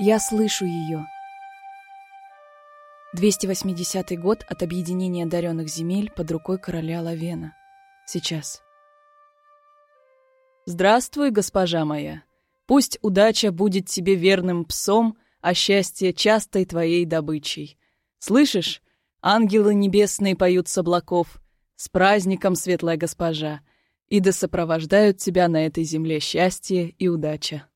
Я слышу ее. 280 год от объединения одаренных земель под рукой короля Лавена. Сейчас. Здравствуй, госпожа моя. Пусть удача будет тебе верным псом, а счастье частой твоей добычей. Слышишь? Ангелы небесные поют с облаков. С праздником, светлая госпожа. И да сопровождают тебя на этой земле счастье и удача.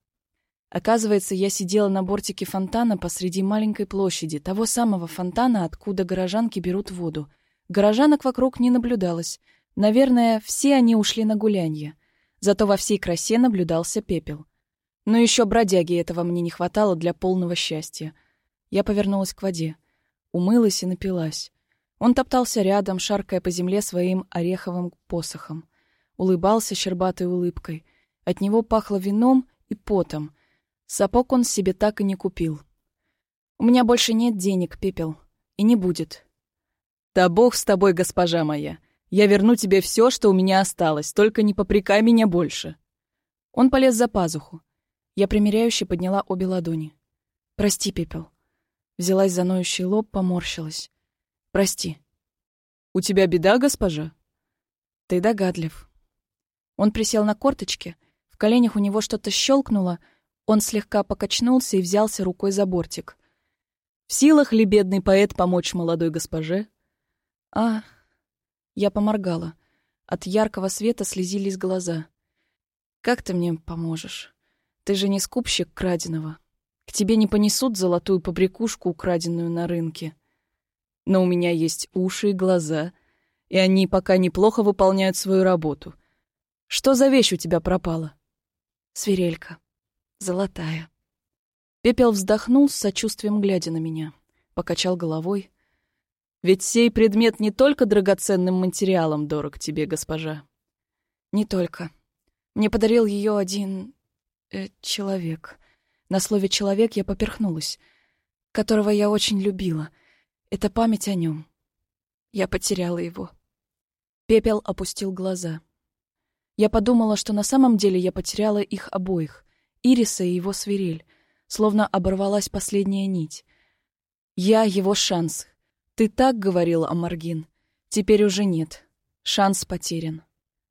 Оказывается, я сидела на бортике фонтана посреди маленькой площади, того самого фонтана, откуда горожанки берут воду. Горожанок вокруг не наблюдалось. Наверное, все они ушли на гулянье. Зато во всей красе наблюдался пепел. Но еще бродяги этого мне не хватало для полного счастья. Я повернулась к воде. Умылась и напилась. Он топтался рядом, шаркая по земле своим ореховым посохом. Улыбался щербатой улыбкой. От него пахло вином и потом — Сапог он себе так и не купил. У меня больше нет денег, Пепел. И не будет. Да бог с тобой, госпожа моя. Я верну тебе все, что у меня осталось, только не попрекай меня больше. Он полез за пазуху. Я примиряюще подняла обе ладони. Прости, Пепел. Взялась за ноющий лоб, поморщилась. Прости. У тебя беда, госпожа? Ты догадлив. Он присел на корточки, в коленях у него что-то щелкнуло, он слегка покачнулся и взялся рукой за бортик. «В силах ли бедный поэт помочь молодой госпоже?» «А...» Я поморгала. От яркого света слезились глаза. «Как ты мне поможешь? Ты же не скупщик краденого. К тебе не понесут золотую побрякушку, украденную на рынке». «Но у меня есть уши и глаза, и они пока неплохо выполняют свою работу. Что за вещь у тебя пропала?» «Свирелька», Золотая. Пепел вздохнул с сочувствием, глядя на меня. Покачал головой. «Ведь сей предмет не только драгоценным материалом дорог тебе, госпожа». «Не только. Мне подарил ее один... Э, человек. На слове «человек» я поперхнулась. Которого я очень любила. Это память о нем. Я потеряла его». Пепел опустил глаза. Я подумала, что на самом деле я потеряла их обоих. Ириса и его свирель, словно оборвалась последняя нить. «Я его шанс. Ты так говорил, Амаргин. Теперь уже нет. Шанс потерян.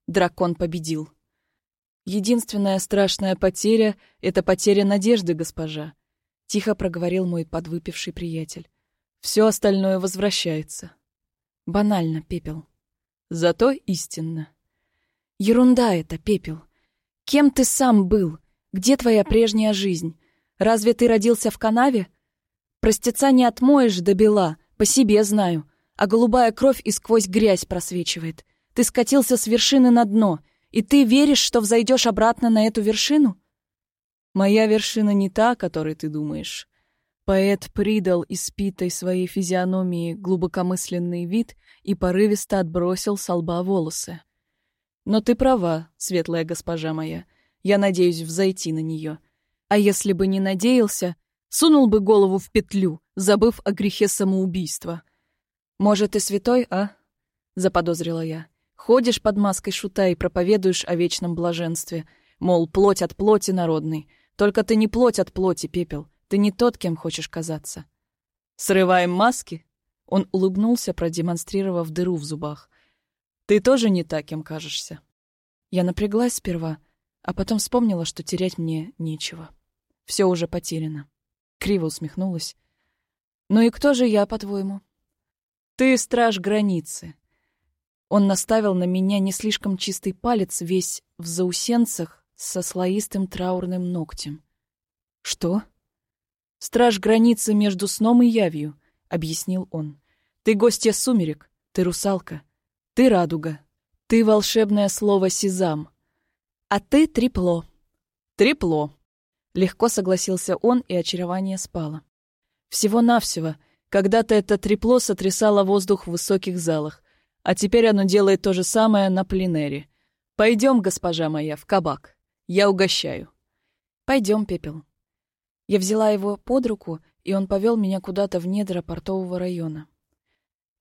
Дракон победил». «Единственная страшная потеря — это потеря надежды, госпожа», — тихо проговорил мой подвыпивший приятель. «Все остальное возвращается». Банально, Пепел. Зато истинно. Ерунда это, Пепел. Кем ты сам был? Где твоя прежняя жизнь? Разве ты родился в канаве? Простеца не отмоешь до бела, по себе знаю. А голубая кровь и сквозь грязь просвечивает. Ты скатился с вершины на дно, и ты веришь, что взойдешь обратно на эту вершину? Моя вершина не та, о которой ты думаешь. Поэт придал испитой своей физиономии глубокомысленный вид и порывисто отбросил с лба волосы. Но ты права, светлая госпожа моя — я надеюсь взойти на нее. А если бы не надеялся, сунул бы голову в петлю, забыв о грехе самоубийства. «Может, ты святой, а?» — заподозрила я. «Ходишь под маской шута и проповедуешь о вечном блаженстве. Мол, плоть от плоти народной. Только ты не плоть от плоти, пепел. Ты не тот, кем хочешь казаться». «Срываем маски?» Он улыбнулся, продемонстрировав дыру в зубах. «Ты тоже не так, кем кажешься». Я напряглась сперва, а потом вспомнила, что терять мне нечего. Все уже потеряно. Криво усмехнулась. «Ну и кто же я, по-твоему?» «Ты страж границы». Он наставил на меня не слишком чистый палец, весь в заусенцах, со слоистым траурным ногтем. «Что?» «Страж границы между сном и явью», — объяснил он. «Ты гостья сумерек, ты русалка, ты радуга, ты волшебное слово «сезам», а ты трепло. Трепло. Легко согласился он, и очарование спало. Всего-навсего. Когда-то это трепло сотрясало воздух в высоких залах, а теперь оно делает то же самое на пленэре. Пойдем, госпожа моя, в кабак. Я угощаю. Пойдем, Пепел. Я взяла его под руку, и он повел меня куда-то в недра портового района.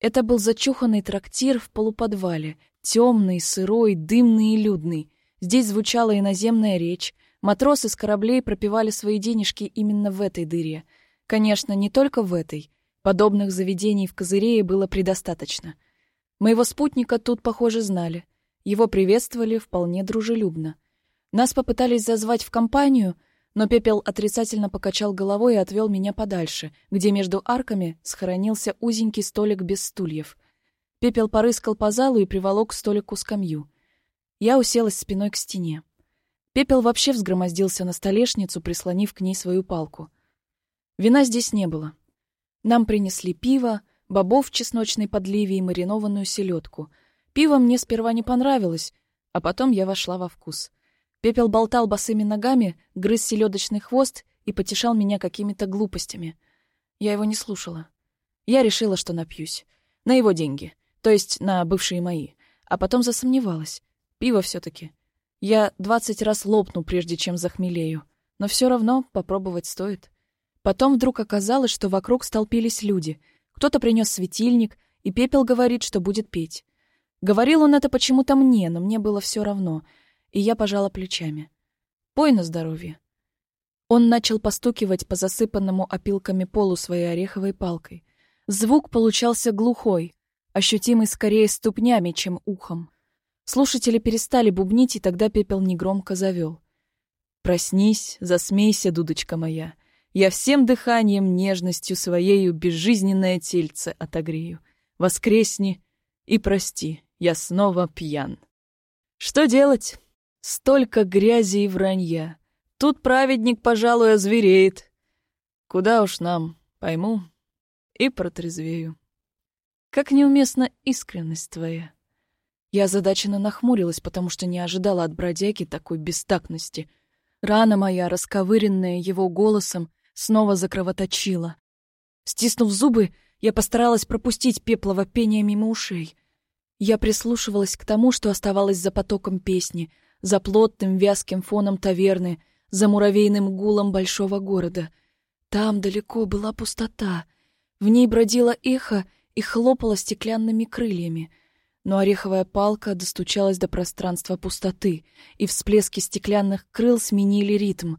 Это был зачуханный трактир в полуподвале, темный, сырой, дымный и людный, Здесь звучала иноземная речь, Матросы с кораблей пропивали свои денежки именно в этой дыре. Конечно, не только в этой. Подобных заведений в Козырее было предостаточно. Моего спутника тут, похоже, знали. Его приветствовали вполне дружелюбно. Нас попытались зазвать в компанию, но Пепел отрицательно покачал головой и отвел меня подальше, где между арками схоронился узенький столик без стульев. Пепел порыскал по залу и приволок к столику скамью. Я уселась спиной к стене. Пепел вообще взгромоздился на столешницу, прислонив к ней свою палку. Вина здесь не было. Нам принесли пиво, бобов в чесночной подливе и маринованную селедку. Пиво мне сперва не понравилось, а потом я вошла во вкус. Пепел болтал босыми ногами, грыз селедочный хвост и потешал меня какими-то глупостями. Я его не слушала. Я решила, что напьюсь. На его деньги. То есть на бывшие мои. А потом засомневалась. Пиво все таки Я двадцать раз лопну, прежде чем захмелею. Но все равно попробовать стоит. Потом вдруг оказалось, что вокруг столпились люди. Кто-то принес светильник, и Пепел говорит, что будет петь. Говорил он это почему-то мне, но мне было все равно — и я пожала плечами. «Пой на здоровье». Он начал постукивать по засыпанному опилками полу своей ореховой палкой. Звук получался глухой, ощутимый скорее ступнями, чем ухом. Слушатели перестали бубнить, и тогда пепел негромко завел. «Проснись, засмейся, дудочка моя. Я всем дыханием, нежностью своею безжизненное тельце отогрею. Воскресни и прости, я снова пьян». Что делать? Столько грязи и вранья. Тут праведник, пожалуй, озвереет. Куда уж нам, пойму и протрезвею. Как неуместна искренность твоя. Я озадаченно нахмурилась, потому что не ожидала от бродяги такой бестактности. Рана моя, расковыренная его голосом, снова закровоточила. Стиснув зубы, я постаралась пропустить пеплово пение мимо ушей. Я прислушивалась к тому, что оставалось за потоком песни — за плотным вязким фоном таверны, за муравейным гулом большого города. Там далеко была пустота. В ней бродило эхо и хлопало стеклянными крыльями. Но ореховая палка достучалась до пространства пустоты, и всплески стеклянных крыл сменили ритм.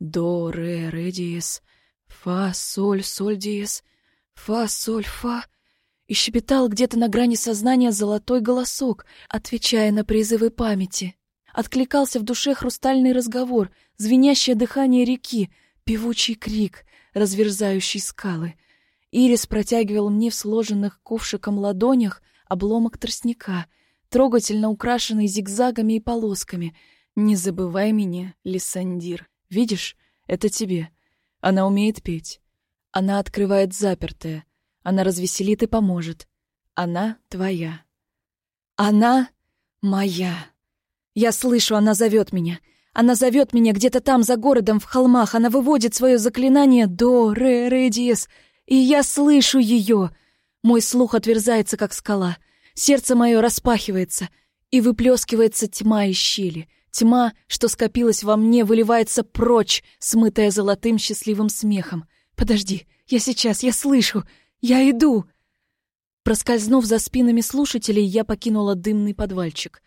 До, ре, ре, диез, фа, соль, соль, диез, фа, соль, фа. И щебетал где-то на грани сознания золотой голосок, отвечая на призывы памяти. Откликался в душе хрустальный разговор, звенящее дыхание реки, певучий крик, разверзающий скалы. Ирис протягивал мне в сложенных ковшиком ладонях обломок тростника, трогательно украшенный зигзагами и полосками. «Не забывай меня, Лиссандир. Видишь, это тебе. Она умеет петь. Она открывает запертое. Она развеселит и поможет. Она твоя. Она моя. Я слышу, она зовет меня. Она зовет меня где-то там, за городом, в холмах. Она выводит свое заклинание до, ре, ре, диез. И я слышу ее. Мой слух отверзается, как скала. Сердце мое распахивается, и выплескивается тьма из щели. Тьма, что скопилась во мне, выливается прочь, смытая золотым счастливым смехом. Подожди, я сейчас, я слышу, я иду. Проскользнув за спинами слушателей, я покинула дымный подвальчик.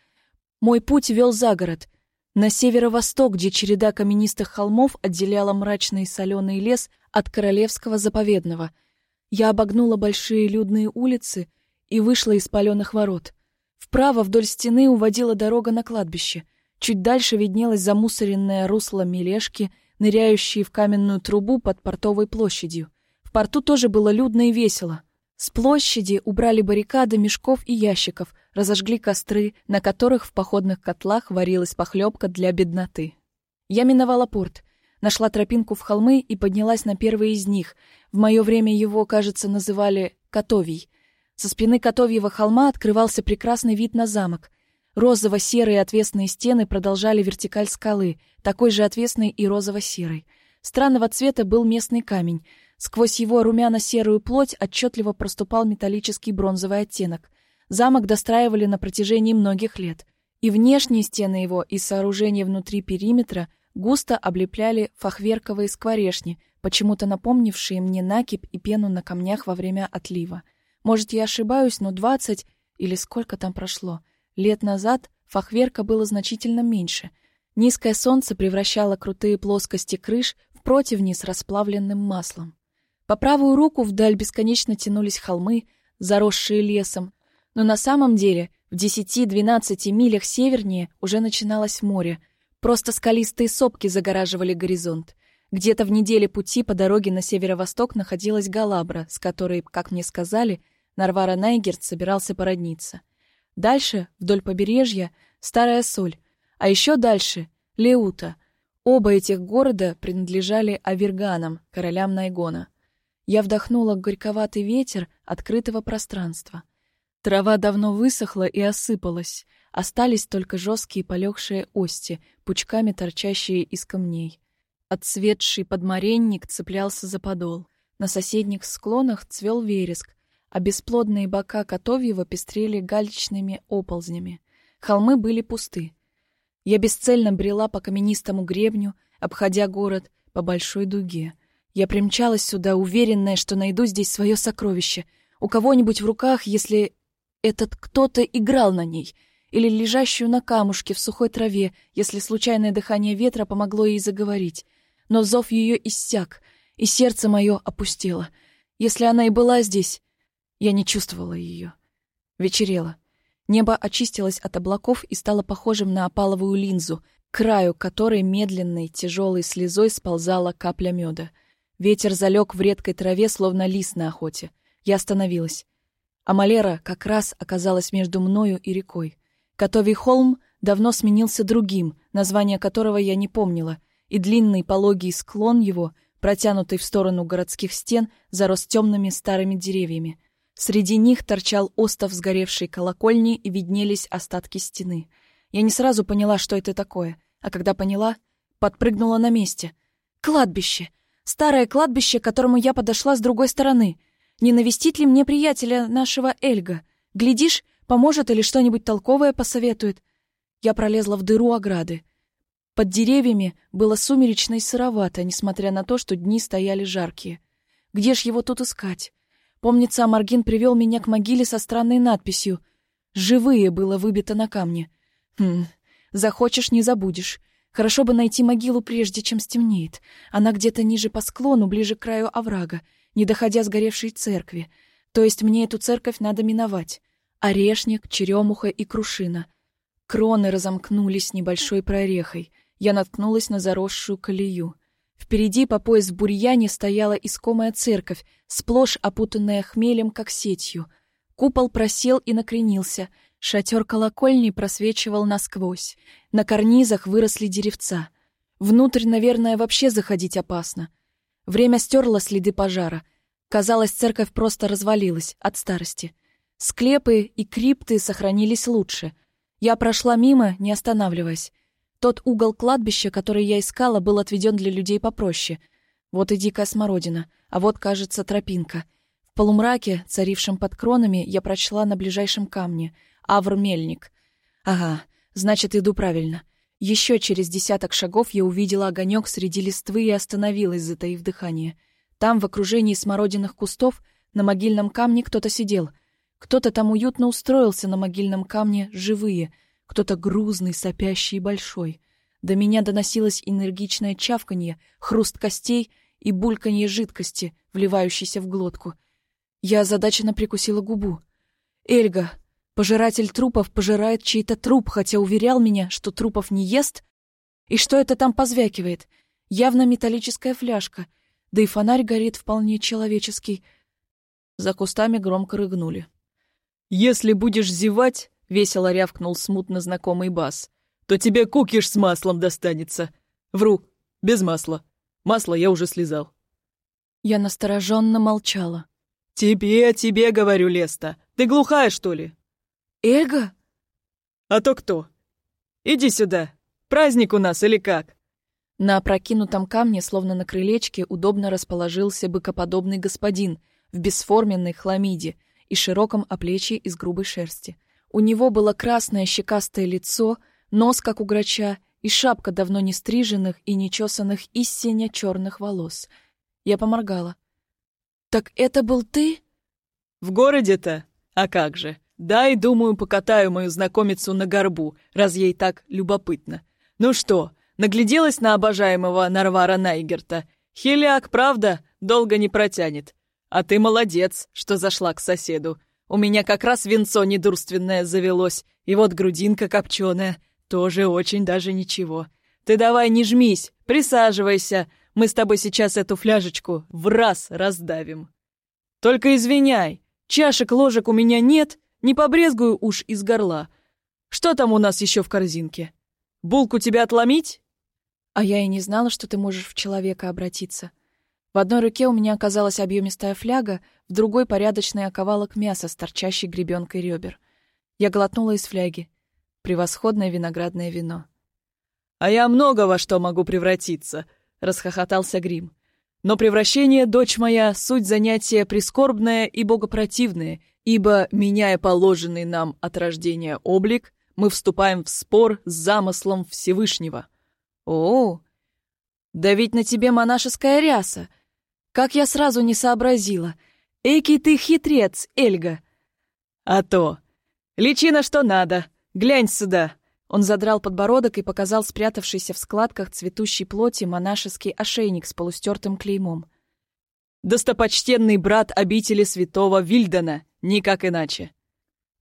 Мой путь вел за город, на северо-восток, где череда каменистых холмов отделяла мрачный соленый лес от королевского заповедного. Я обогнула большие людные улицы и вышла из паленых ворот. Вправо вдоль стены уводила дорога на кладбище. Чуть дальше виднелось замусоренное русло мелешки, ныряющие в каменную трубу под портовой площадью. В порту тоже было людно и весело. С площади убрали баррикады мешков и ящиков, разожгли костры, на которых в походных котлах варилась похлебка для бедноты. Я миновала порт, нашла тропинку в холмы и поднялась на первый из них. В мое время его, кажется, называли Котовий. Со спины Котовьего холма открывался прекрасный вид на замок. Розово-серые отвесные стены продолжали вертикаль скалы, такой же отвесной и розово-серой. Странного цвета был местный камень — Сквозь его румяно-серую плоть отчетливо проступал металлический бронзовый оттенок. Замок достраивали на протяжении многих лет. И внешние стены его, и сооружения внутри периметра густо облепляли фахверковые скворешни, почему-то напомнившие мне накипь и пену на камнях во время отлива. Может, я ошибаюсь, но двадцать или сколько там прошло, лет назад фахверка было значительно меньше. Низкое солнце превращало крутые плоскости крыш в противни с расплавленным маслом. По правую руку вдаль бесконечно тянулись холмы, заросшие лесом, но на самом деле в 10-12 милях севернее уже начиналось море, просто скалистые сопки загораживали горизонт. Где-то в неделе пути по дороге на северо-восток находилась Галабра, с которой, как мне сказали, Нарвара Найгерт собирался породниться. Дальше, вдоль побережья, Старая Соль, а еще дальше — Леута. Оба этих города принадлежали Аверганам, королям Найгона. Я вдохнула горьковатый ветер открытого пространства. Трава давно высохла и осыпалась, остались только жесткие полегшие ости, пучками торчащие из камней. Отцветший подмаренник цеплялся за подол. На соседних склонах цвел вереск, а бесплодные бока Котовьева пестрели галечными оползнями. Холмы были пусты. Я бесцельно брела по каменистому гребню, обходя город по большой дуге. Я примчалась сюда, уверенная, что найду здесь свое сокровище. У кого-нибудь в руках, если этот кто-то играл на ней, или лежащую на камушке в сухой траве, если случайное дыхание ветра помогло ей заговорить. Но зов ее иссяк, и сердце мое опустело. Если она и была здесь, я не чувствовала ее. Вечерело. Небо очистилось от облаков и стало похожим на опаловую линзу, краю которой медленной, тяжелой слезой сползала капля меда. Ветер залег в редкой траве, словно лис на охоте. Я остановилась. А Малера как раз оказалась между мною и рекой. Котовий холм давно сменился другим, название которого я не помнила, и длинный пологий склон его, протянутый в сторону городских стен, зарос темными старыми деревьями. Среди них торчал остов сгоревшей колокольни и виднелись остатки стены. Я не сразу поняла, что это такое, а когда поняла, подпрыгнула на месте. Кладбище! Старое кладбище, к которому я подошла с другой стороны. Не навестить ли мне приятеля нашего Эльга? Глядишь, поможет или что-нибудь толковое посоветует. Я пролезла в дыру ограды. Под деревьями было сумеречно и сыровато, несмотря на то, что дни стояли жаркие. Где ж его тут искать? Помнится, Амаргин привел меня к могиле со странной надписью «Живые» было выбито на камне. Хм, захочешь — не забудешь. Хорошо бы найти могилу, прежде чем стемнеет. Она где-то ниже по склону, ближе к краю оврага, не доходя сгоревшей церкви. То есть мне эту церковь надо миновать. Орешник, черемуха и крушина. Кроны разомкнулись небольшой прорехой. Я наткнулась на заросшую колею. Впереди по пояс в бурьяне стояла искомая церковь, сплошь опутанная хмелем, как сетью. Купол просел и накренился, шатер колокольни просвечивал насквозь. На карнизах выросли деревца. Внутрь, наверное, вообще заходить опасно. Время стерло следы пожара. Казалось, церковь просто развалилась от старости. Склепы и крипты сохранились лучше. Я прошла мимо, не останавливаясь. Тот угол кладбища, который я искала, был отведен для людей попроще. Вот и дикая смородина, а вот, кажется, тропинка. В полумраке, царившем под кронами, я прочла на ближайшем камне «Авр-мельник». Ага, значит, иду правильно. Еще через десяток шагов я увидела огонек среди листвы и остановилась, затаив дыхание. Там, в окружении смородиных кустов, на могильном камне кто-то сидел. Кто-то там уютно устроился на могильном камне, живые — кто-то грузный, сопящий и большой. До меня доносилось энергичное чавканье, хруст костей и бульканье жидкости, вливающейся в глотку. Я озадаченно прикусила губу. «Эльга, пожиратель трупов пожирает чей-то труп, хотя уверял меня, что трупов не ест? И что это там позвякивает? Явно металлическая фляжка, да и фонарь горит вполне человеческий». За кустами громко рыгнули. «Если будешь зевать, Весело рявкнул смутно знакомый бас. «То тебе кукиш с маслом достанется!» «Вру, без масла. Масло я уже слезал». Я настороженно молчала. «Тебе, тебе, говорю, Леста. Ты глухая, что ли?» «Эго?» «А то кто? Иди сюда. Праздник у нас или как?» На опрокинутом камне, словно на крылечке, удобно расположился быкоподобный господин в бесформенной хламиде и широком оплечье из грубой шерсти. У него было красное щекастое лицо, нос, как у грача, и шапка давно не стриженных и нечесанных из синя черных волос. Я поморгала. «Так это был ты?» «В городе-то? А как же? Дай, думаю, покатаю мою знакомицу на горбу, раз ей так любопытно. Ну что, нагляделась на обожаемого Нарвара Найгерта? Хиляк, правда, долго не протянет. А ты молодец, что зашла к соседу. У меня как раз венцо недурственное завелось, и вот грудинка копченая. Тоже очень даже ничего. Ты давай не жмись, присаживайся. Мы с тобой сейчас эту фляжечку в раз раздавим. Только извиняй, чашек, ложек у меня нет, не побрезгую уж из горла. Что там у нас еще в корзинке? Булку тебя отломить? А я и не знала, что ты можешь в человека обратиться. В одной руке у меня оказалась объемистая фляга, в другой — порядочный оковалок мяса с торчащей гребенкой ребер. Я глотнула из фляги. Превосходное виноградное вино. «А я много во что могу превратиться», — расхохотался Грим. «Но превращение, дочь моя, суть занятия прискорбное и богопротивное, ибо, меняя положенный нам от рождения облик, мы вступаем в спор с замыслом Всевышнего». «О, да ведь на тебе монашеская ряса!» Как я сразу не сообразила. Эйкий ты хитрец, Эльга. А то. Личина что надо. Глянь сюда. Он задрал подбородок и показал спрятавшийся в складках цветущей плоти монашеский ошейник с полустертым клеймом. «Достопочтенный брат обители святого Вильдена, никак иначе».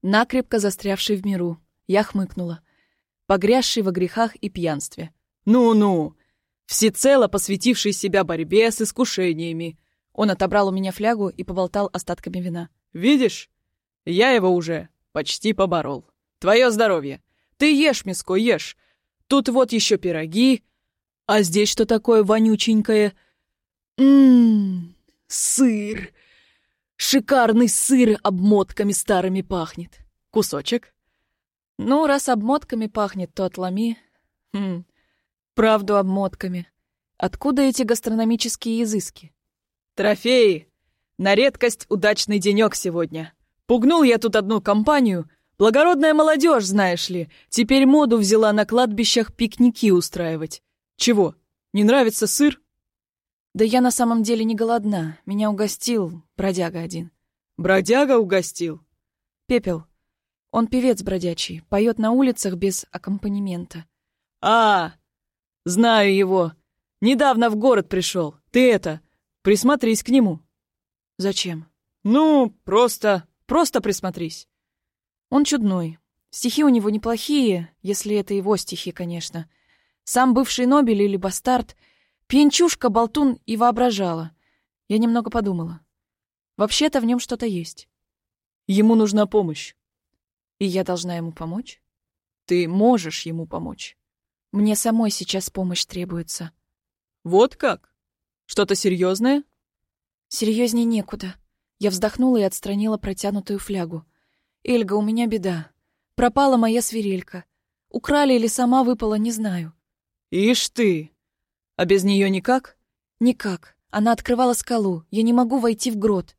Накрепко застрявший в миру. Я хмыкнула. Погрязший во грехах и пьянстве. «Ну-ну, всецело посвятивший себя борьбе с искушениями. Он отобрал у меня флягу и поболтал остатками вина. «Видишь? Я его уже почти поборол. Твое здоровье. Ты ешь, миско, ешь. Тут вот еще пироги. А здесь что такое вонюченькое? Ммм, сыр. Шикарный сыр обмотками старыми пахнет. Кусочек?» «Ну, раз обмотками пахнет, то отломи. Хм, Правду обмотками. Откуда эти гастрономические изыски? Трофеи! На редкость удачный денек сегодня. Пугнул я тут одну компанию. Благородная молодежь, знаешь ли, теперь моду взяла на кладбищах пикники устраивать. Чего, не нравится сыр? Да я на самом деле не голодна. Меня угостил бродяга один. Бродяга угостил? Пепел. Он певец бродячий, поет на улицах без аккомпанемента. А, Знаю его. Недавно в город пришел. Ты это, присмотрись к нему. Зачем? Ну, просто, просто присмотрись. Он чудной. Стихи у него неплохие, если это его стихи, конечно. Сам бывший Нобель или бастард. Пьянчушка, болтун и воображала. Я немного подумала. Вообще-то в нем что-то есть. Ему нужна помощь. И я должна ему помочь? Ты можешь ему помочь. Мне самой сейчас помощь требуется. Вот как? Что-то серьезное? Серьезнее некуда. Я вздохнула и отстранила протянутую флягу. Эльга, у меня беда. Пропала моя свирелька. Украли или сама выпала, не знаю. Ишь ты! А без нее никак? Никак. Она открывала скалу. Я не могу войти в грот.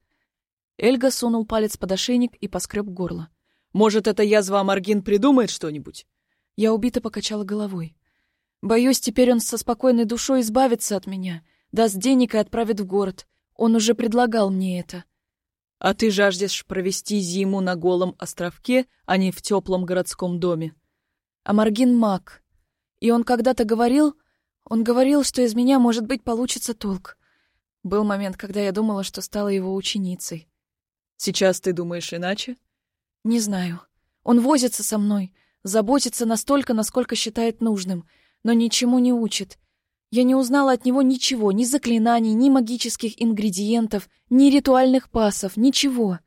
Эльга сунул палец под ошейник и поскреб горло. Может, эта язва Амаргин придумает что-нибудь? Я убито покачала головой. Боюсь, теперь он со спокойной душой избавится от меня, даст денег и отправит в город. Он уже предлагал мне это. А ты жаждешь провести зиму на голом островке, а не в теплом городском доме. А Маргин маг. И он когда-то говорил... Он говорил, что из меня, может быть, получится толк. Был момент, когда я думала, что стала его ученицей. Сейчас ты думаешь иначе? Не знаю. Он возится со мной, заботится настолько, насколько считает нужным — но ничему не учит. Я не узнала от него ничего, ни заклинаний, ни магических ингредиентов, ни ритуальных пасов, ничего.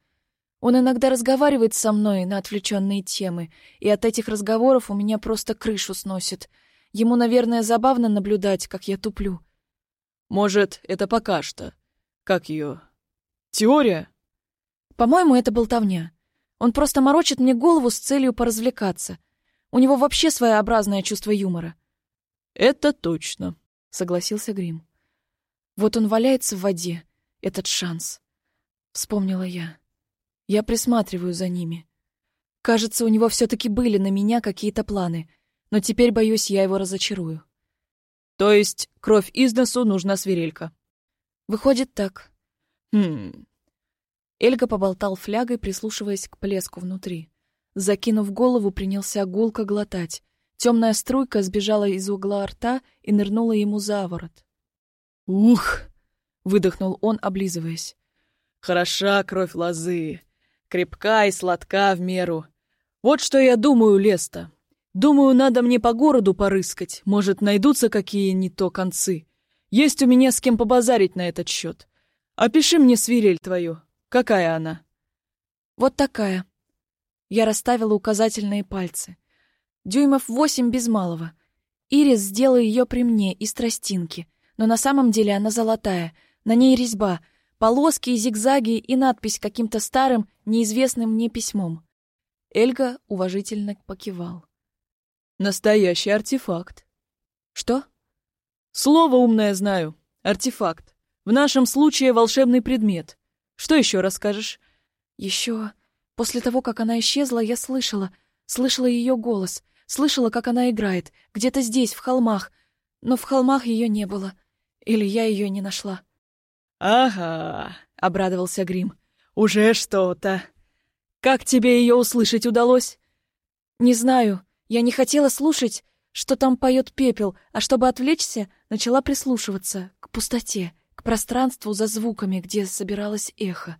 Он иногда разговаривает со мной на отвлеченные темы, и от этих разговоров у меня просто крышу сносит. Ему, наверное, забавно наблюдать, как я туплю. Может, это пока что. Как ее? Теория? По-моему, это болтовня. Он просто морочит мне голову с целью поразвлекаться. У него вообще своеобразное чувство юмора. «Это точно», — согласился Грим. «Вот он валяется в воде, этот шанс», — вспомнила я. «Я присматриваю за ними. Кажется, у него все-таки были на меня какие-то планы, но теперь, боюсь, я его разочарую». «То есть кровь из носу нужна свирелька?» «Выходит так». «Хм...» Эльга поболтал флягой, прислушиваясь к плеску внутри. Закинув голову, принялся гулко глотать. Темная струйка сбежала из угла рта и нырнула ему за ворот. «Ух!» — выдохнул он, облизываясь. «Хороша кровь лозы, крепка и сладка в меру. Вот что я думаю, Леста. Думаю, надо мне по городу порыскать, может, найдутся какие не то концы. Есть у меня с кем побазарить на этот счет. Опиши мне свирель твою. Какая она?» «Вот такая». Я расставила указательные пальцы. Дюймов восемь без малого. Ирис сделала ее при мне из тростинки, но на самом деле она золотая. На ней резьба, полоски и зигзаги и надпись каким-то старым, неизвестным мне письмом. Эльга уважительно покивал. «Настоящий артефакт». «Что?» «Слово умное знаю. Артефакт. В нашем случае волшебный предмет. Что еще расскажешь?» «Еще...» После того, как она исчезла, я слышала, слышала ее голос — Слышала, как она играет, где-то здесь, в холмах. Но в холмах ее не было. Или я ее не нашла. «Ага», — обрадовался Грим. «Уже что-то. Как тебе ее услышать удалось?» «Не знаю. Я не хотела слушать, что там поет пепел, а чтобы отвлечься, начала прислушиваться к пустоте, к пространству за звуками, где собиралось эхо.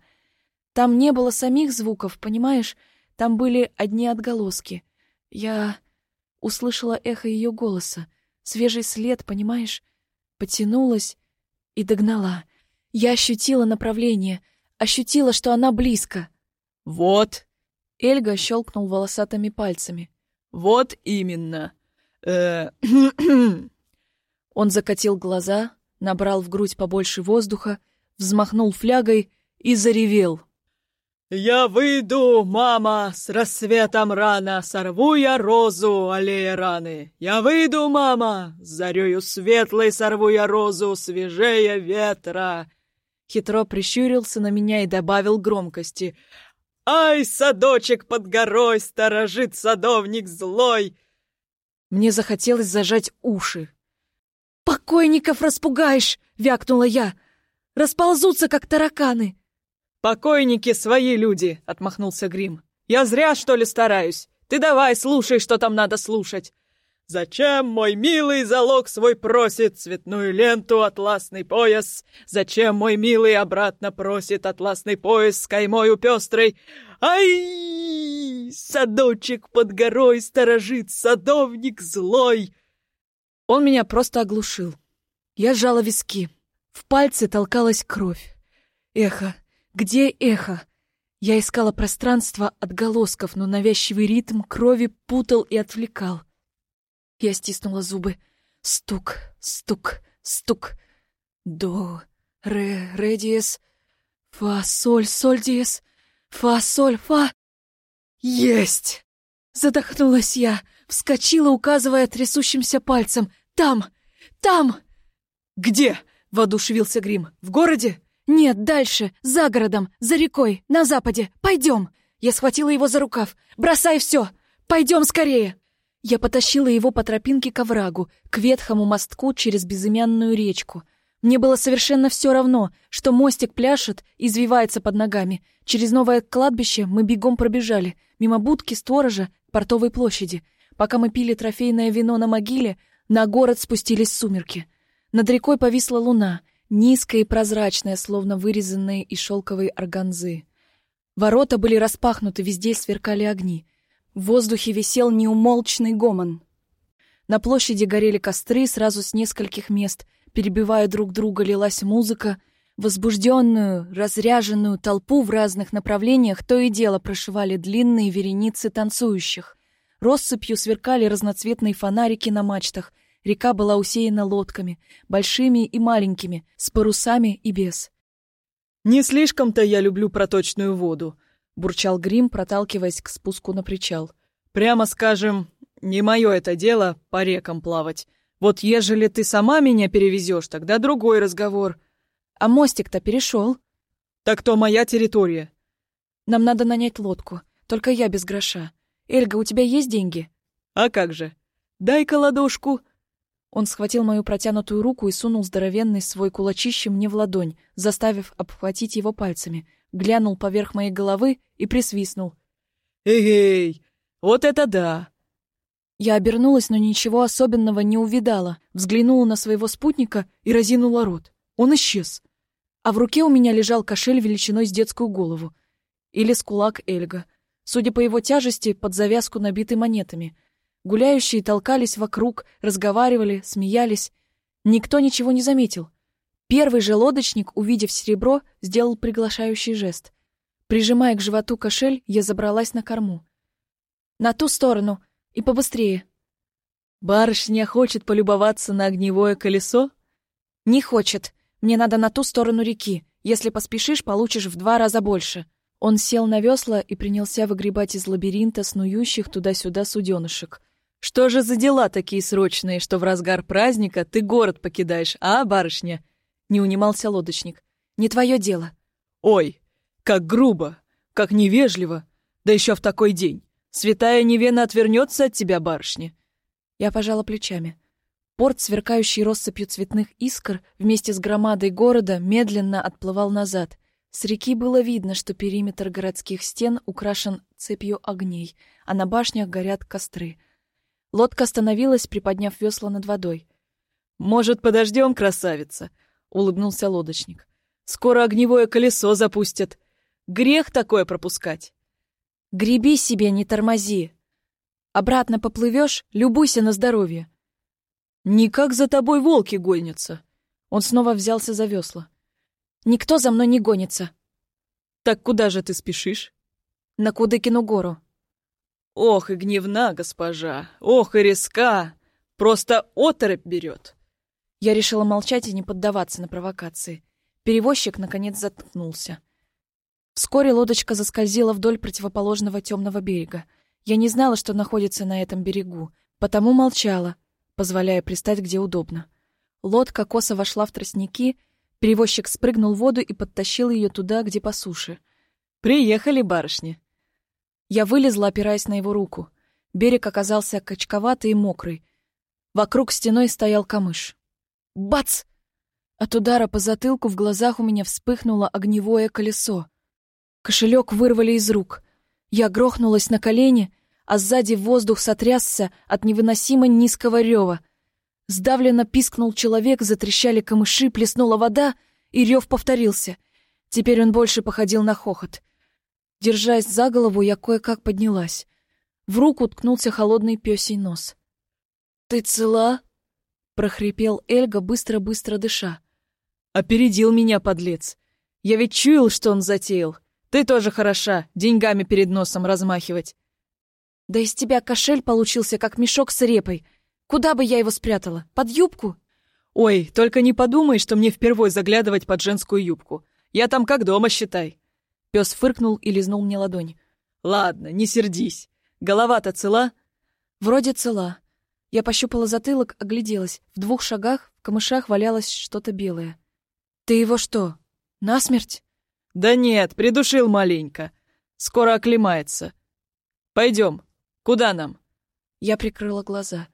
Там не было самих звуков, понимаешь? Там были одни отголоски. Я услышала эхо ее голоса, свежий след, понимаешь? Потянулась и догнала. Я ощутила направление, ощутила, что она близко. «Вот!» Эльга щелкнул волосатыми пальцами. «Вот именно!» э Он закатил глаза, набрал в грудь побольше воздуха, взмахнул флягой и заревел. «Я выйду, мама, с рассветом рано, сорву я розу, аллея раны. Я выйду, мама, с зарею светлой сорву я розу, свежее ветра». Хитро прищурился на меня и добавил громкости. «Ай, садочек под горой, сторожит садовник злой!» Мне захотелось зажать уши. «Покойников распугаешь!» — вякнула я. «Расползутся, как тараканы!» «Покойники свои люди!» — отмахнулся Грим. «Я зря, что ли, стараюсь? Ты давай, слушай, что там надо слушать!» «Зачем мой милый залог свой просит цветную ленту, атласный пояс? Зачем мой милый обратно просит атласный пояс с каймою пестрой? Ай! Садочек под горой сторожит, садовник злой!» Он меня просто оглушил. Я сжала виски. В пальцы толкалась кровь. Эхо, где эхо? Я искала пространство отголосков, но навязчивый ритм крови путал и отвлекал. Я стиснула зубы. Стук, стук, стук. До, ре, ре диез, фа, соль, соль диез, фа, соль, фа. Есть! Задохнулась я, вскочила, указывая трясущимся пальцем. Там! Там! Где? Воодушевился Грим. В городе? «Нет, дальше, за городом, за рекой, на западе. Пойдем!» Я схватила его за рукав. «Бросай все! Пойдем скорее!» Я потащила его по тропинке к оврагу, к ветхому мостку через безымянную речку. Мне было совершенно все равно, что мостик пляшет извивается под ногами. Через новое кладбище мы бегом пробежали, мимо будки сторожа портовой площади. Пока мы пили трофейное вино на могиле, на город спустились сумерки. Над рекой повисла луна — низкая и прозрачная, словно вырезанная из шелковой органзы. Ворота были распахнуты, везде сверкали огни. В воздухе висел неумолчный гомон. На площади горели костры сразу с нескольких мест, перебивая друг друга, лилась музыка. Возбужденную, разряженную толпу в разных направлениях то и дело прошивали длинные вереницы танцующих. Россыпью сверкали разноцветные фонарики на мачтах — Река была усеяна лодками, большими и маленькими, с парусами и без. «Не слишком-то я люблю проточную воду», — бурчал Грим, проталкиваясь к спуску на причал. «Прямо скажем, не мое это дело по рекам плавать. Вот ежели ты сама меня перевезешь, тогда другой разговор». «А мостик-то перешел». «Так то моя территория». «Нам надо нанять лодку, только я без гроша. Эльга, у тебя есть деньги?» «А как же? Дай-ка ладошку». Он схватил мою протянутую руку и сунул здоровенный свой кулачище мне в ладонь, заставив обхватить его пальцами. Глянул поверх моей головы и присвистнул. «Эй-эй! Вот это да!» Я обернулась, но ничего особенного не увидала. Взглянула на своего спутника и разинула рот. Он исчез. А в руке у меня лежал кошель величиной с детскую голову. Или с кулак Эльга. Судя по его тяжести, под завязку набитый монетами. Гуляющие толкались вокруг, разговаривали, смеялись. Никто ничего не заметил. Первый же лодочник, увидев серебро, сделал приглашающий жест. Прижимая к животу кошель, я забралась на корму. «На ту сторону! И побыстрее!» «Барышня хочет полюбоваться на огневое колесо?» «Не хочет. Мне надо на ту сторону реки. Если поспешишь, получишь в два раза больше». Он сел на весла и принялся выгребать из лабиринта снующих туда-сюда суденышек. «Что же за дела такие срочные, что в разгар праздника ты город покидаешь, а, барышня?» Не унимался лодочник. «Не твое дело». «Ой, как грубо, как невежливо, да еще в такой день. Святая Невена отвернется от тебя, барышня». Я пожала плечами. Порт, сверкающий россыпью цветных искр, вместе с громадой города медленно отплывал назад. С реки было видно, что периметр городских стен украшен цепью огней, а на башнях горят костры. Лодка остановилась, приподняв весла над водой. «Может, подождем, красавица?» — улыбнулся лодочник. «Скоро огневое колесо запустят. Грех такое пропускать». «Греби себе, не тормози. Обратно поплывешь, любуйся на здоровье». «Никак за тобой волки гонятся». Он снова взялся за весла. «Никто за мной не гонится». «Так куда же ты спешишь?» «На Кудыкину гору». «Ох и гневна госпожа, ох и резка! Просто оторопь берет!» Я решила молчать и не поддаваться на провокации. Перевозчик, наконец, заткнулся. Вскоре лодочка заскользила вдоль противоположного темного берега. Я не знала, что находится на этом берегу, потому молчала, позволяя пристать где удобно. Лодка косо вошла в тростники, перевозчик спрыгнул в воду и подтащил ее туда, где по суше. «Приехали, барышни!» Я вылезла, опираясь на его руку. Берег оказался качковатый и мокрый. Вокруг стеной стоял камыш. Бац! От удара по затылку в глазах у меня вспыхнуло огневое колесо. Кошелек вырвали из рук. Я грохнулась на колени, а сзади воздух сотрясся от невыносимо низкого рева. Сдавленно пискнул человек, затрещали камыши, плеснула вода, и рев повторился. Теперь он больше походил на хохот. Держась за голову, я кое-как поднялась. В руку ткнулся холодный пёсий нос. «Ты цела?» — прохрипел Эльга, быстро-быстро дыша. «Опередил меня, подлец! Я ведь чуял, что он затеял. Ты тоже хороша, деньгами перед носом размахивать». «Да из тебя кошель получился, как мешок с репой. Куда бы я его спрятала? Под юбку?» «Ой, только не подумай, что мне впервой заглядывать под женскую юбку. Я там как дома, считай». Пес фыркнул и лизнул мне ладонь. «Ладно, не сердись. Голова-то цела?» «Вроде цела». Я пощупала затылок, огляделась. В двух шагах в камышах валялось что-то белое. «Ты его что, насмерть?» «Да нет, придушил маленько. Скоро оклемается. Пойдем. Куда нам?» Я прикрыла глаза.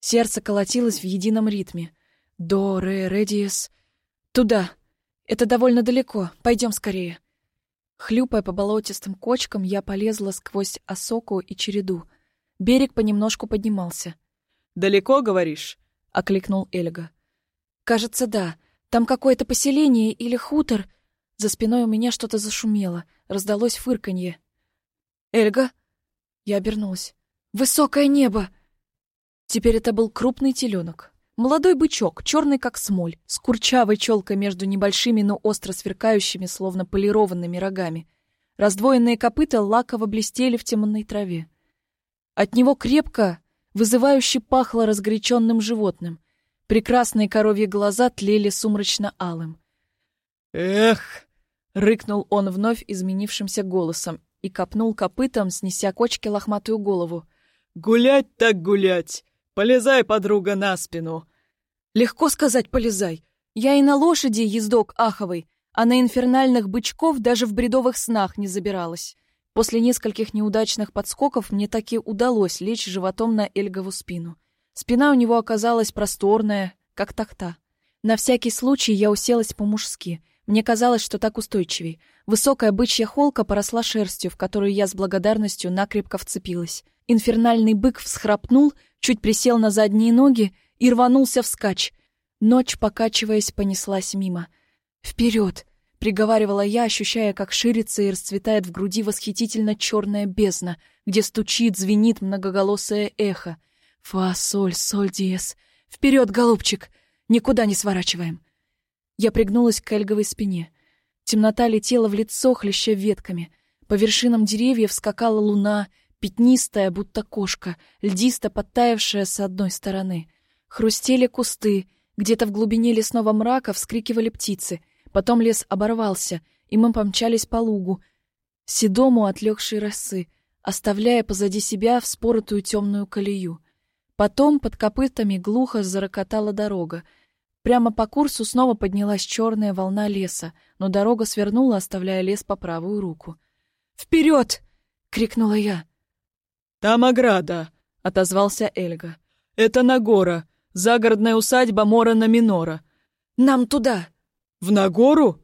Сердце колотилось в едином ритме. До, ре, ре, диез. Туда. Это довольно далеко. Пойдем скорее. Хлюпая по болотистым кочкам, я полезла сквозь осоку и череду. Берег понемножку поднимался. «Далеко, говоришь?» — окликнул Эльга. «Кажется, да. Там какое-то поселение или хутор». За спиной у меня что-то зашумело. Раздалось фырканье. «Эльга?» Я обернулась. «Высокое небо!» Теперь это был крупный теленок. Молодой бычок, черный как смоль, с курчавой челкой между небольшими, но остро сверкающими, словно полированными рогами. Раздвоенные копыта лаково блестели в темной траве. От него крепко, вызывающе пахло разгоряченным животным. Прекрасные коровьи глаза тлели сумрачно-алым. «Эх!» — рыкнул он вновь изменившимся голосом и копнул копытом, снеся кочке лохматую голову. «Гулять так гулять! Полезай, подруга, на спину!» Легко сказать «полезай». Я и на лошади ездок аховый, а на инфернальных бычков даже в бредовых снах не забиралась. После нескольких неудачных подскоков мне таки удалось лечь животом на Эльгову спину. Спина у него оказалась просторная, как тахта. На всякий случай я уселась по-мужски. Мне казалось, что так устойчивей. Высокая бычья холка поросла шерстью, в которую я с благодарностью накрепко вцепилась. Инфернальный бык всхрапнул, чуть присел на задние ноги и рванулся вскачь. Ночь, покачиваясь, понеслась мимо. «Вперед!» — приговаривала я, ощущая, как ширится и расцветает в груди восхитительно черная бездна, где стучит, звенит многоголосое эхо. «Фа, соль, соль, диез! Вперед, голубчик! Никуда не сворачиваем!» Я пригнулась к Эльговой спине. Темнота летела в лицо, хлеща ветками. По вершинам деревьев скакала луна, пятнистая, будто кошка, льдисто подтаявшая с одной стороны. Хрустели кусты, где-то в глубине лесного мрака вскрикивали птицы. Потом лес оборвался, и мы помчались по лугу, седому отлегшей росы, оставляя позади себя вспоротую темную колею. Потом под копытами глухо зарокотала дорога — Прямо по курсу снова поднялась черная волна леса, но дорога свернула, оставляя лес по правую руку. «Вперед!» — крикнула я. «Там ограда!» — отозвался Эльга. «Это Нагора, загородная усадьба Морона Минора». «Нам туда!» «В Нагору?»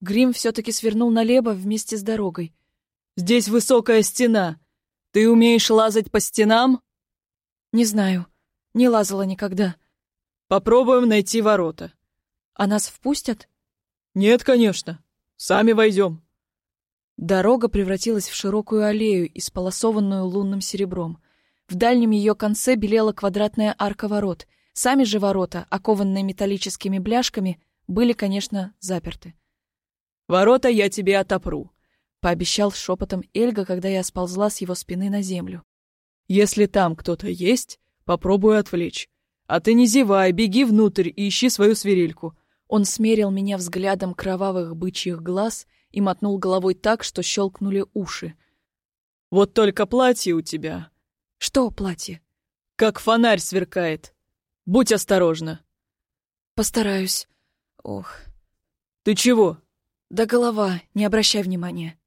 Грим все-таки свернул налево вместе с дорогой. «Здесь высокая стена. Ты умеешь лазать по стенам?» «Не знаю. Не лазала никогда». Попробуем найти ворота. А нас впустят? Нет, конечно. Сами войдем. Дорога превратилась в широкую аллею, исполосованную лунным серебром. В дальнем ее конце белела квадратная арка ворот. Сами же ворота, окованные металлическими бляшками, были, конечно, заперты. «Ворота я тебе отопру», — пообещал шепотом Эльга, когда я сползла с его спины на землю. «Если там кто-то есть, попробую отвлечь. «А ты не зевай, беги внутрь и ищи свою свирельку». Он смерил меня взглядом кровавых бычьих глаз и мотнул головой так, что щелкнули уши. «Вот только платье у тебя». «Что платье?» «Как фонарь сверкает. Будь осторожна». «Постараюсь. Ох». «Ты чего?» «Да голова, не обращай внимания».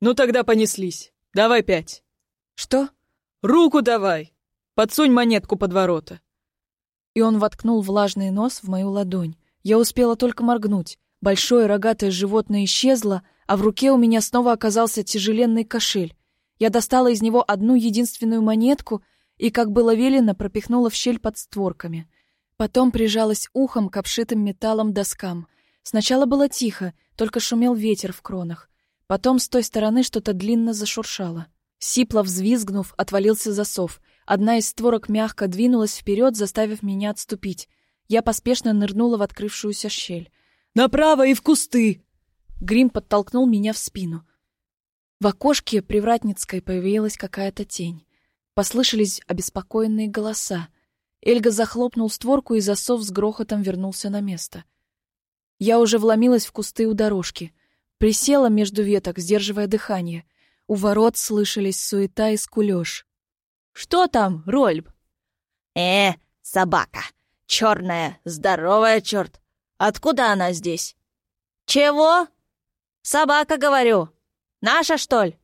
«Ну тогда понеслись. Давай пять». «Что?» «Руку давай! Подсунь монетку под ворота» и он воткнул влажный нос в мою ладонь. Я успела только моргнуть. Большое рогатое животное исчезло, а в руке у меня снова оказался тяжеленный кошель. Я достала из него одну единственную монетку и, как было велено, пропихнула в щель под створками. Потом прижалась ухом к обшитым металлом доскам. Сначала было тихо, только шумел ветер в кронах. Потом с той стороны что-то длинно зашуршало. Сипло взвизгнув, отвалился засов — Одна из створок мягко двинулась вперед, заставив меня отступить. Я поспешно нырнула в открывшуюся щель. «Направо и в кусты!» Грим подтолкнул меня в спину. В окошке привратницкой появилась какая-то тень. Послышались обеспокоенные голоса. Эльга захлопнул створку, и засов с грохотом вернулся на место. Я уже вломилась в кусты у дорожки. Присела между веток, сдерживая дыхание. У ворот слышались суета и скулёж. Что там, Рольб? Э, собака. Черная, здоровая, черт. Откуда она здесь? Чего? Собака, говорю. Наша, что ли?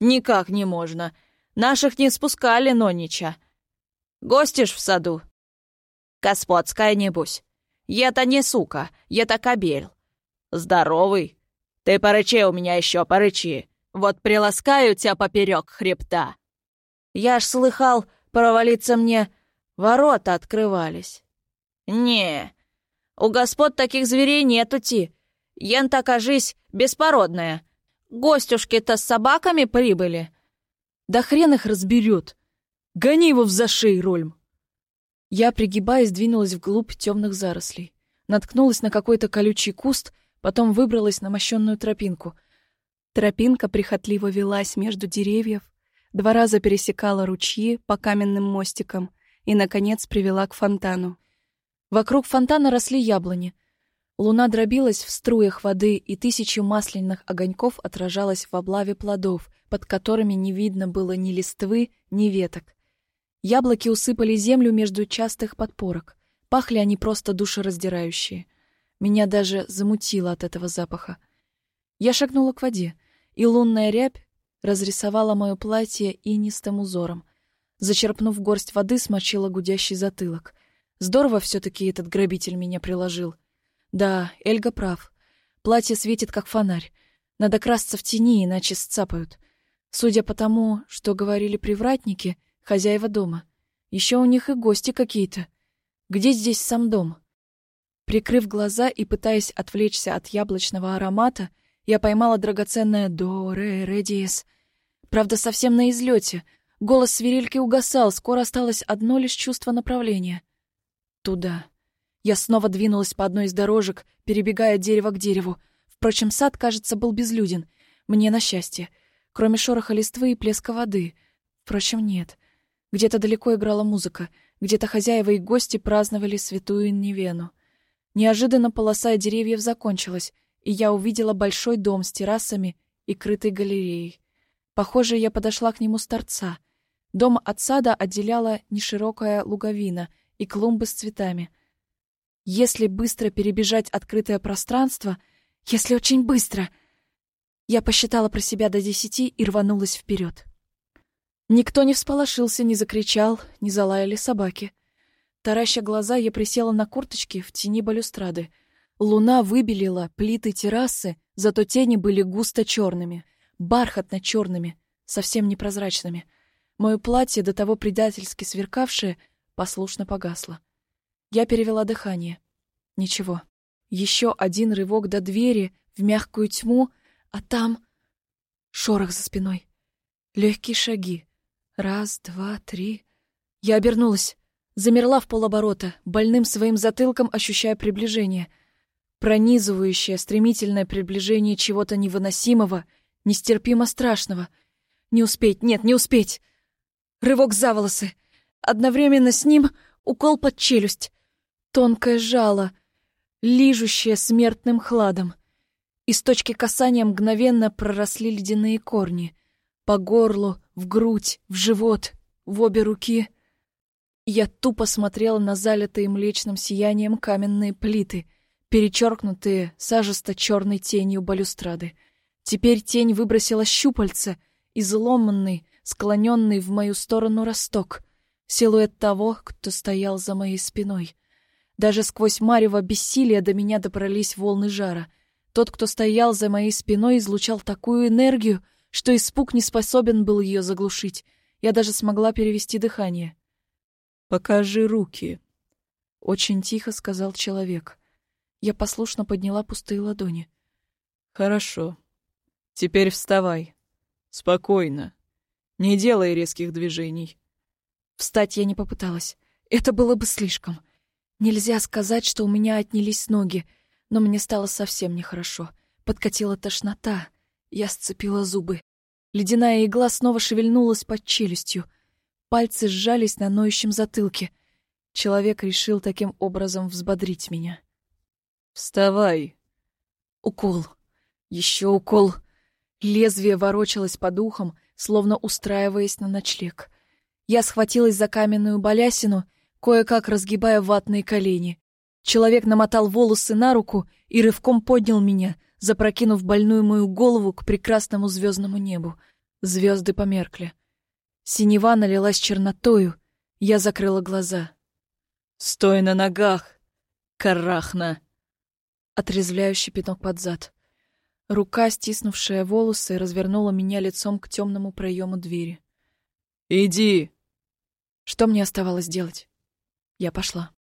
Никак не можно. Наших не спускали, Нонича. Гостишь в саду? Господская, небось. Я-то не сука, я-то кобель. Здоровый. Ты порычи у меня еще, порычи. Вот приласкаю тебя поперек хребта. Я ж слыхал, провалиться мне ворота открывались. Не, у господ таких зверей нету ти. Ян-то, кажись, беспородная. Гостюшки-то с собаками прибыли. Да хрен их разберет. Гони его в зашей, Рольм. Я, пригибаясь, двинулась вглубь темных зарослей. Наткнулась на какой-то колючий куст, потом выбралась на мощенную тропинку. Тропинка прихотливо велась между деревьев, Два раза пересекала ручьи по каменным мостикам и, наконец, привела к фонтану. Вокруг фонтана росли яблони. Луна дробилась в струях воды, и тысячи масляных огоньков отражалась в облаве плодов, под которыми не видно было ни листвы, ни веток. Яблоки усыпали землю между частых подпорок. Пахли они просто душераздирающие. Меня даже замутило от этого запаха. Я шагнула к воде, и лунная рябь разрисовала мое платье инистым узором. Зачерпнув горсть воды, смочила гудящий затылок. Здорово все-таки этот грабитель меня приложил. Да, Эльга прав. Платье светит, как фонарь. Надо красться в тени, иначе сцапают. Судя по тому, что говорили привратники, хозяева дома, еще у них и гости какие-то. Где здесь сам дом? Прикрыв глаза и пытаясь отвлечься от яблочного аромата, я поймала драгоценное «до, ре, ре, диез». Правда, совсем на излете. Голос свирельки угасал, скоро осталось одно лишь чувство направления. Туда. Я снова двинулась по одной из дорожек, перебегая дерево к дереву. Впрочем, сад, кажется, был безлюден. Мне на счастье. Кроме шороха листвы и плеска воды. Впрочем, нет. Где-то далеко играла музыка. Где-то хозяева и гости праздновали святую Невену. Неожиданно полоса деревьев закончилась, и я увидела большой дом с террасами и крытой галереей. Похоже, я подошла к нему с торца. Дом от сада отделяла неширокая луговина и клумбы с цветами. Если быстро перебежать открытое пространство, если очень быстро... Я посчитала про себя до десяти и рванулась вперед. Никто не всполошился, не закричал, не залаяли собаки. Тараща глаза, я присела на курточки в тени балюстрады. Луна выбелила плиты террасы, зато тени были густо черными, бархатно черными, совсем непрозрачными. Мое платье, до того предательски сверкавшее, послушно погасло. Я перевела дыхание. Ничего. Еще один рывок до двери, в мягкую тьму, а там... Шорох за спиной. Легкие шаги. Раз, два, три. Я обернулась. Замерла в полоборота, больным своим затылком ощущая приближение. Пронизывающее, стремительное приближение чего-то невыносимого, нестерпимо страшного. Не успеть, нет, не успеть. Рывок за волосы. Одновременно с ним укол под челюсть. Тонкое жало, лижущее смертным хладом. Из точки касания мгновенно проросли ледяные корни. По горлу, в грудь, в живот, в обе руки — я тупо смотрела на залитые млечным сиянием каменные плиты, перечеркнутые сажисто-черной тенью балюстрады. Теперь тень выбросила щупальца, изломанный, склоненный в мою сторону росток, силуэт того, кто стоял за моей спиной. Даже сквозь марево бессилия до меня добрались волны жара. Тот, кто стоял за моей спиной, излучал такую энергию, что испуг не способен был ее заглушить. Я даже смогла перевести дыхание. «Покажи руки», — очень тихо сказал человек. Я послушно подняла пустые ладони. «Хорошо. Теперь вставай. Спокойно. Не делай резких движений». Встать я не попыталась. Это было бы слишком. Нельзя сказать, что у меня отнялись ноги, но мне стало совсем нехорошо. Подкатила тошнота. Я сцепила зубы. Ледяная игла снова шевельнулась под челюстью. Пальцы сжались на ноющем затылке. Человек решил таким образом взбодрить меня. «Вставай!» Укол. Еще укол. Лезвие ворочалось по духам, словно устраиваясь на ночлег. Я схватилась за каменную балясину, кое-как разгибая ватные колени. Человек намотал волосы на руку и рывком поднял меня, запрокинув больную мою голову к прекрасному звездному небу. Звезды померкли. Синева налилась чернотою. Я закрыла глаза. «Стой на ногах, карахна!» Отрезвляющий пинок под зад. Рука, стиснувшая волосы, развернула меня лицом к темному проему двери. «Иди!» Что мне оставалось делать? Я пошла.